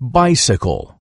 bicycle.